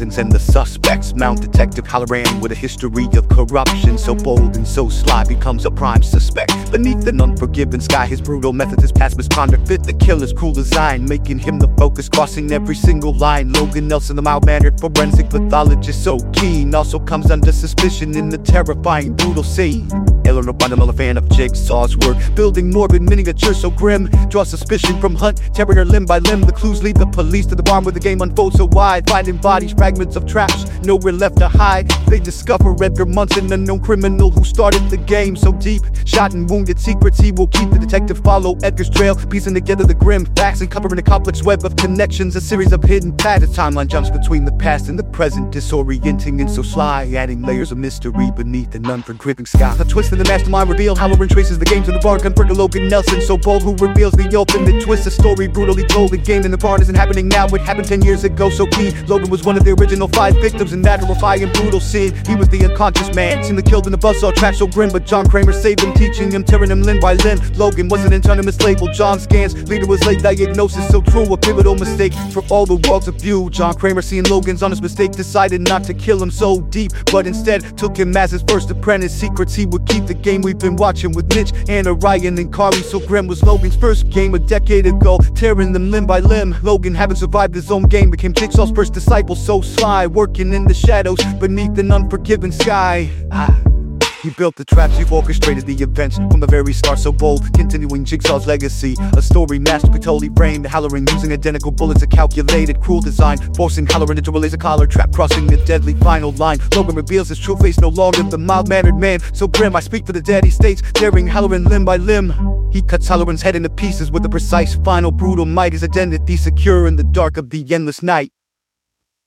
and the suspects. Mount Detective Halloran with a history of corruption. So bold and so sly becomes a prime suspect. Beneath an unforgiving sky his brutal methods his past misconduct fit the killer's cruel design Making him the focus crossing every single line. Logan Nelson the mild-mannered forensic pathologist so keen Also comes under suspicion in the terrifying brutal scene Eleanor Bundle, a fan of Jigsaw's work. Building morbid miniatures so grim. Draw suspicion from Hunt, tearing her limb by limb. The clues lead the police to the barn where the game unfolds so wide. Finding bodies, fragments of traps, nowhere left to hide. They discover Edgar Munsen, a known criminal who started the game so deep. Shot and wounded secrets, he will keep. The detective follow Edgar's trail Piecing together the grim facts and covering a complex web of connections. A series of hidden a timeline jumps between the past and the present Disorienting and so sly, adding layers of mystery beneath an unforgiving sky. A twist in the mastermind revealed, Halloran traces the game to the bar Gunbreaker Logan Nelson, so bold who reveals the ultimate twist The story brutally told, the game in the barn isn't happening now. It happened 10 years ago, so key Logan was one of the original five victims in that horrifying brutal scene. He was the unconscious man, seen the killed in the buzzsaw track so grim. But John Kramer saved him, teaching him, tearing him limb by limb. Logan was an anonymous label, John Scans. Leader was late diagnosis, so true, a pivotal mistake For all the world to view John Kramer seeing Logan's honest mistake Decided not to kill him so deep But instead took him as his first apprentice. Secrets he would keep the game we've been watching with Mitch, Anna, Ryan, and Carly So grim was Logan's first game a decade ago. Tearing them limb by limb. Logan having survived his own game. Became Jigsaw's first disciple. So sly Working in the shadows beneath an unforgiving sky. Ah. He built the traps, you've orchestrated the events from the very start. So bold Continuing Jigsaw's legacy, a story masterfully totally framed Halloran using identical bullets, a calculated cruel design. Forcing Halloran into a laser collar trap, crossing the deadly final line. Logan reveals his true face, no longer the mild-mannered man. So grim, I speak for the dead, he states, tearing Halloran limb by limb. He cuts Halloran's head into pieces with a precise, final, brutal might. His identity secure in the dark of the endless night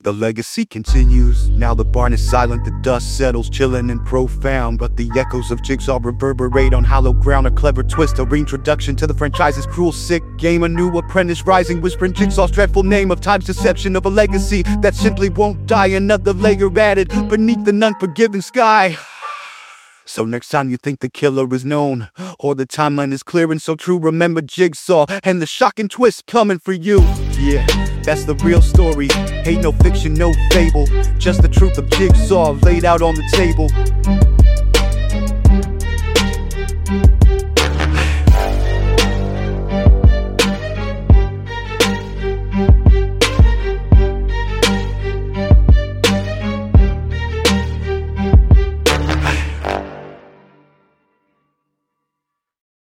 the legacy continues. Now the barn is silent, the dust settles, chilling and profound. But the echoes of Jigsaw reverberate on hollow ground. A clever twist, a reintroduction to the franchise's cruel, sick game. A new apprentice rising, whispering Jigsaw's dreadful name of time's deception of a legacy that simply won't die. Another layer added beneath the unforgiving sky. So next time you think the killer is known, or the timeline is clear and so true, remember Jigsaw and the shocking twist coming for you. Yeah, that's the real story. Ain't no fiction, no fable. Just the truth of Jigsaw laid out on the table.